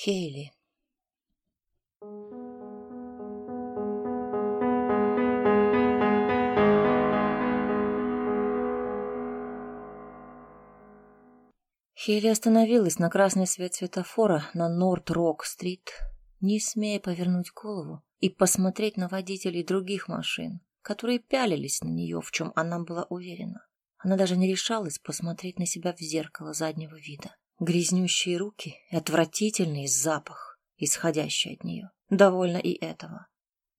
Хейли. Хейли остановилась на красный свет светофора на Норт-Рок-стрит, не смея повернуть голову и посмотреть на водителей других машин, которые пялились на нее, в чем она была уверена. Она даже не решалась посмотреть на себя в зеркало заднего вида. Грязнющие руки и отвратительный запах, исходящий от нее. Довольно и этого.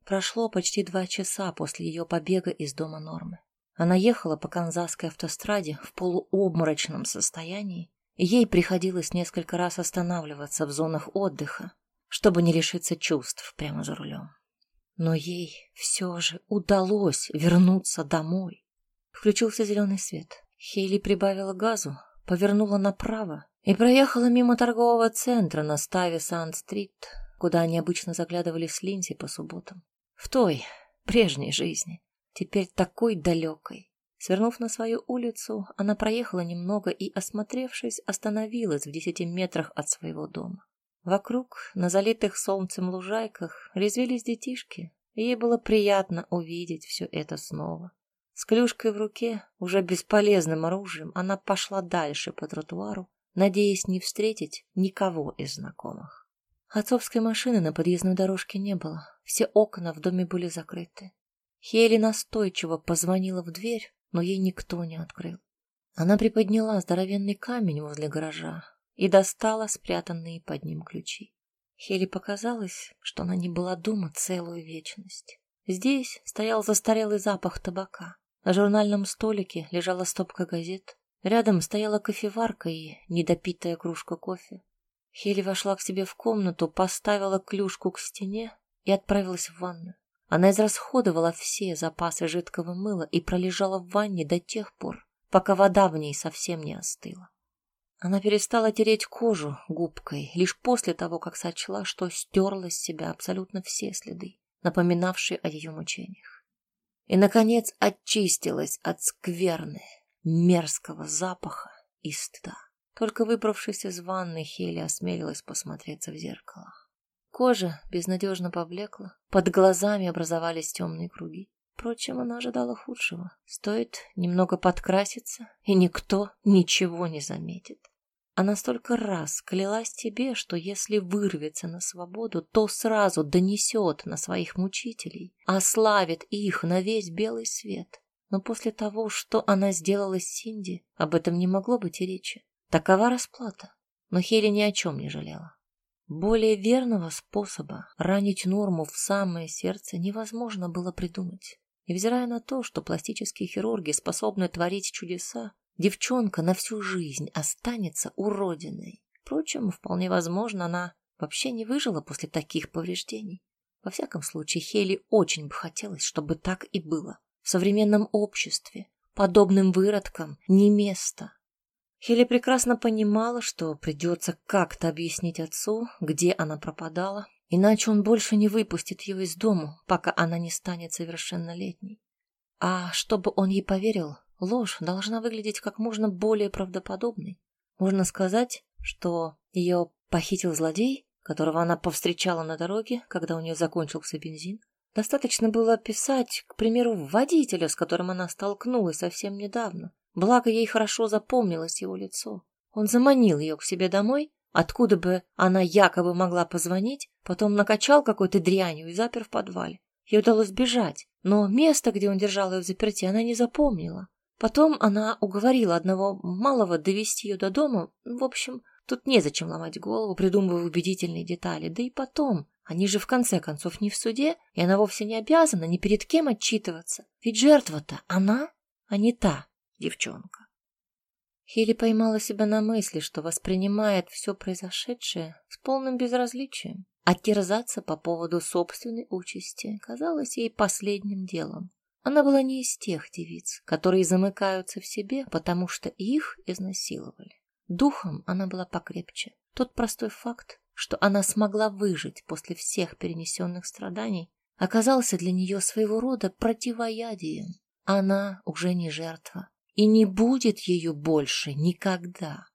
Прошло почти два часа после ее побега из дома Нормы. Она ехала по канзасской автостраде в полуобморочном состоянии, и ей приходилось несколько раз останавливаться в зонах отдыха, чтобы не лишиться чувств прямо за рулем. Но ей все же удалось вернуться домой. Включился зеленый свет. Хейли прибавила газу, повернула направо и проехала мимо торгового центра на ставе Сан-стрит, куда они обычно заглядывали с Линси по субботам. В той, прежней жизни, теперь такой далекой. Свернув на свою улицу, она проехала немного и, осмотревшись, остановилась в десяти метрах от своего дома. Вокруг, на залитых солнцем лужайках, резвились детишки, и ей было приятно увидеть все это снова. С клюшкой в руке, уже бесполезным оружием, она пошла дальше по тротуару, надеясь не встретить никого из знакомых. Отцовской машины на подъездной дорожке не было, все окна в доме были закрыты. Хейли настойчиво позвонила в дверь, но ей никто не открыл. Она приподняла здоровенный камень возле гаража и достала спрятанные под ним ключи. Хели показалось, что она не была дома целую вечность. Здесь стоял застарелый запах табака. На журнальном столике лежала стопка газет. Рядом стояла кофеварка и недопитая кружка кофе. Хели вошла к себе в комнату, поставила клюшку к стене и отправилась в ванную. Она израсходовала все запасы жидкого мыла и пролежала в ванне до тех пор, пока вода в ней совсем не остыла. Она перестала тереть кожу губкой лишь после того, как сочла, что стерла с себя абсолютно все следы, напоминавшие о ее мучениях и, наконец, очистилась от скверны, мерзкого запаха и стыда. Только выбравшись из ванны, Хели осмелилась посмотреться в зеркало. Кожа безнадежно поблекла, под глазами образовались темные круги. Впрочем, она ожидала худшего. Стоит немного подкраситься, и никто ничего не заметит. Она столько раз клялась тебе, что если вырвется на свободу, то сразу донесет на своих мучителей, ославит их на весь белый свет. Но после того, что она сделала с Синди, об этом не могло быть и речи. Такова расплата. Но Хели ни о чем не жалела. Более верного способа ранить Норму в самое сердце невозможно было придумать. Невзирая на то, что пластические хирурги способны творить чудеса, девчонка на всю жизнь останется уродиной. Впрочем, вполне возможно, она вообще не выжила после таких повреждений. Во всяком случае, Хели очень бы хотелось, чтобы так и было. В современном обществе подобным выродкам не место. Хели прекрасно понимала, что придется как-то объяснить отцу, где она пропадала, иначе он больше не выпустит ее из дому, пока она не станет совершеннолетней. А чтобы он ей поверил, Ложь должна выглядеть как можно более правдоподобной. Можно сказать, что ее похитил злодей, которого она повстречала на дороге, когда у нее закончился бензин. Достаточно было описать, к примеру, водителя, с которым она столкнулась совсем недавно. Благо, ей хорошо запомнилось его лицо. Он заманил ее к себе домой, откуда бы она якобы могла позвонить, потом накачал какой-то дрянью и запер в подвале. Ей удалось бежать, но место, где он держал ее в заперти, она не запомнила. Потом она уговорила одного малого довести ее до дома. В общем, тут незачем ломать голову, придумывая убедительные детали. Да и потом, они же в конце концов не в суде, и она вовсе не обязана ни перед кем отчитываться. Ведь жертва-то она, а не та девчонка. Хилли поймала себя на мысли, что воспринимает все произошедшее с полным безразличием, а терзаться по поводу собственной участи казалось ей последним делом. Она была не из тех девиц, которые замыкаются в себе, потому что их изнасиловали. Духом она была покрепче. Тот простой факт, что она смогла выжить после всех перенесенных страданий, оказался для нее своего рода противоядием. Она уже не жертва и не будет ее больше никогда.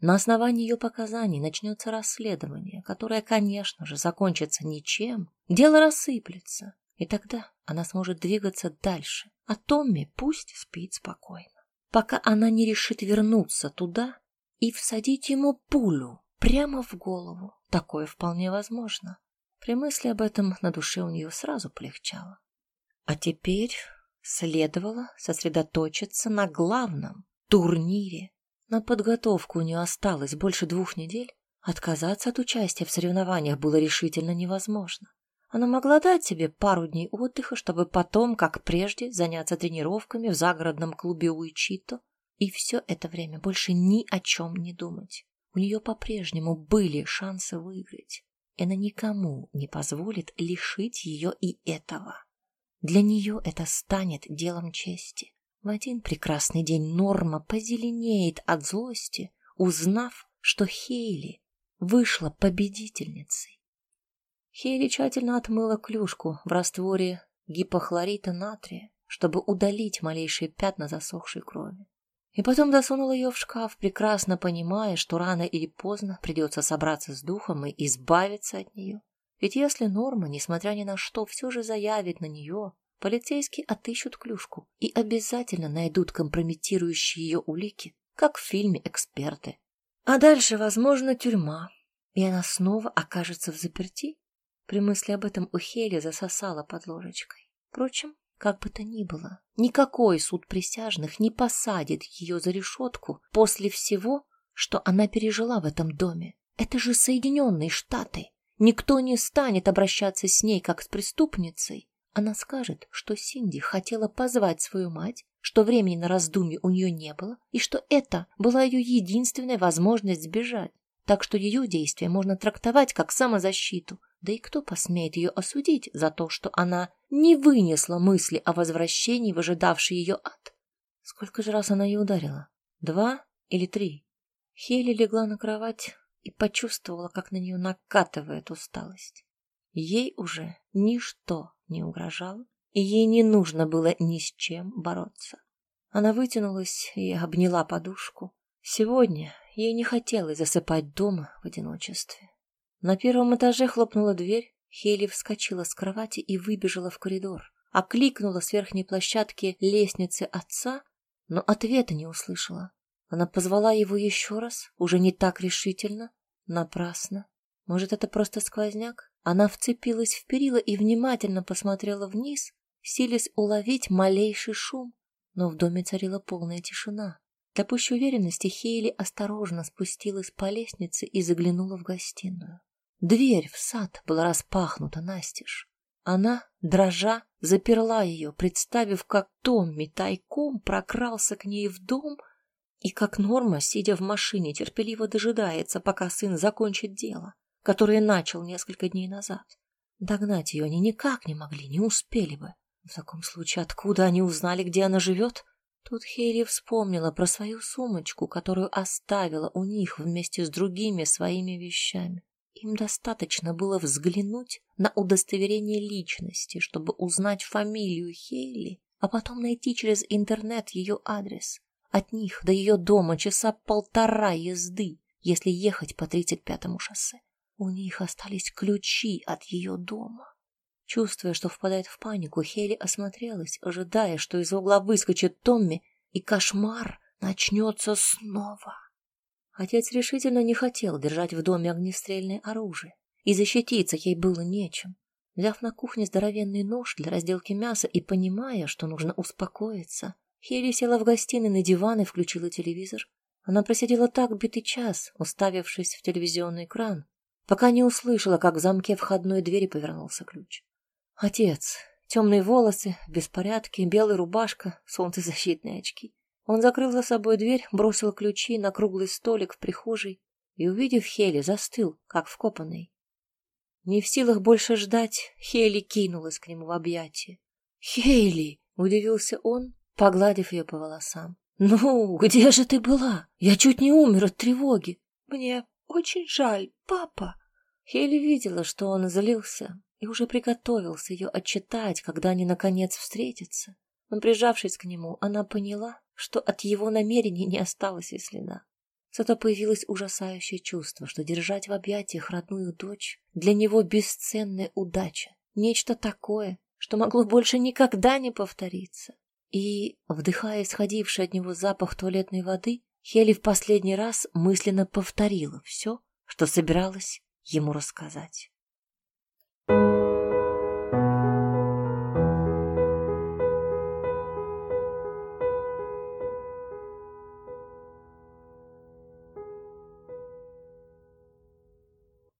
На основании ее показаний начнется расследование, которое, конечно же, закончится ничем. Дело рассыплется, и тогда она сможет двигаться дальше. А Томми пусть спит спокойно, пока она не решит вернуться туда и всадить ему пулю прямо в голову. Такое вполне возможно. При мысли об этом на душе у нее сразу полегчало. А теперь следовало сосредоточиться на главном турнире. На подготовку у нее осталось больше двух недель. Отказаться от участия в соревнованиях было решительно невозможно. Она могла дать себе пару дней отдыха, чтобы потом, как прежде, заняться тренировками в загородном клубе Уичито, и все это время больше ни о чем не думать. У нее по-прежнему были шансы выиграть, и она никому не позволит лишить ее и этого. Для нее это станет делом чести. В один прекрасный день Норма позеленеет от злости, узнав, что Хейли вышла победительницей. Хейли тщательно отмыла клюшку в растворе гипохлорита натрия, чтобы удалить малейшие пятна засохшей крови. И потом засунула ее в шкаф, прекрасно понимая, что рано или поздно придется собраться с духом и избавиться от нее. Ведь если Норма, несмотря ни на что, все же заявит на нее, полицейские отыщут клюшку и обязательно найдут компрометирующие ее улики, как в фильме «Эксперты». А дальше, возможно, тюрьма, и она снова окажется в заперти. При мысли об этом у Хели засосала под ложечкой. Впрочем, как бы то ни было, никакой суд присяжных не посадит ее за решетку после всего, что она пережила в этом доме. Это же Соединенные Штаты. Никто не станет обращаться с ней как с преступницей. Она скажет, что Синди хотела позвать свою мать, что времени на раздумье у нее не было, и что это была ее единственная возможность сбежать. Так что ее действия можно трактовать как самозащиту. Да и кто посмеет ее осудить за то, что она не вынесла мысли о возвращении в ожидавший ее ад? Сколько же раз она ее ударила? Два или три? Хели легла на кровать и почувствовала, как на нее накатывает усталость. Ей уже ничто не угрожало, и ей не нужно было ни с чем бороться. Она вытянулась и обняла подушку. Сегодня ей не хотелось засыпать дома в одиночестве. На первом этаже хлопнула дверь, Хейли вскочила с кровати и выбежала в коридор. Окликнула с верхней площадки лестницы отца, но ответа не услышала. Она позвала его еще раз, уже не так решительно, напрасно. Может, это просто сквозняк? Она вцепилась в перила и внимательно посмотрела вниз, силясь уловить малейший шум, но в доме царила полная тишина. Для пущей уверенности Хейли осторожно спустилась по лестнице и заглянула в гостиную. Дверь в сад была распахнута настежь. Она, дрожа, заперла ее, представив, как Томми тайком прокрался к ней в дом и как Норма, сидя в машине, терпеливо дожидается, пока сын закончит дело, которое начал несколько дней назад. Догнать ее они никак не могли, не успели бы. В таком случае, откуда они узнали, где она живет? Тут Хейли вспомнила про свою сумочку, которую оставила у них вместе с другими своими вещами. Им достаточно было взглянуть на удостоверение личности, чтобы узнать фамилию Хейли, а потом найти через интернет ее адрес. От них до ее дома часа полтора езды, если ехать по 35-му шоссе. У них остались ключи от ее дома. Чувствуя, что впадает в панику, Хейли осмотрелась, ожидая, что из угла выскочит Томми, и кошмар начнется снова. Отец решительно не хотел держать в доме огнестрельное оружие, и защититься ей было нечем. Взяв на кухне здоровенный нож для разделки мяса и понимая, что нужно успокоиться, Хелли села в гостиной на диван и включила телевизор. Она просидела так битый час, уставившись в телевизионный экран, пока не услышала, как в замке входной двери повернулся ключ. Отец. Темные волосы, в беспорядке, белая рубашка, солнцезащитные очки. Он закрыл за собой дверь, бросил ключи на круглый столик в прихожей и, увидев Хели, застыл, как вкопанный. Не в силах больше ждать, Хели кинулась к нему в объятия. «Хейли!» — удивился он, погладив ее по волосам. «Ну, где же ты была? Я чуть не умер от тревоги. Мне очень жаль, папа!» Хейли видела, что он злился и уже приготовился ее отчитать, когда они, наконец, встретятся. Но, прижавшись к нему, она поняла, что от его намерений не осталось и следа. Зато появилось ужасающее чувство, что держать в объятиях родную дочь для него бесценная удача. Нечто такое, что могло больше никогда не повториться. И, вдыхая исходивший от него запах туалетной воды, Хели в последний раз мысленно повторила все, что собиралась ему рассказать.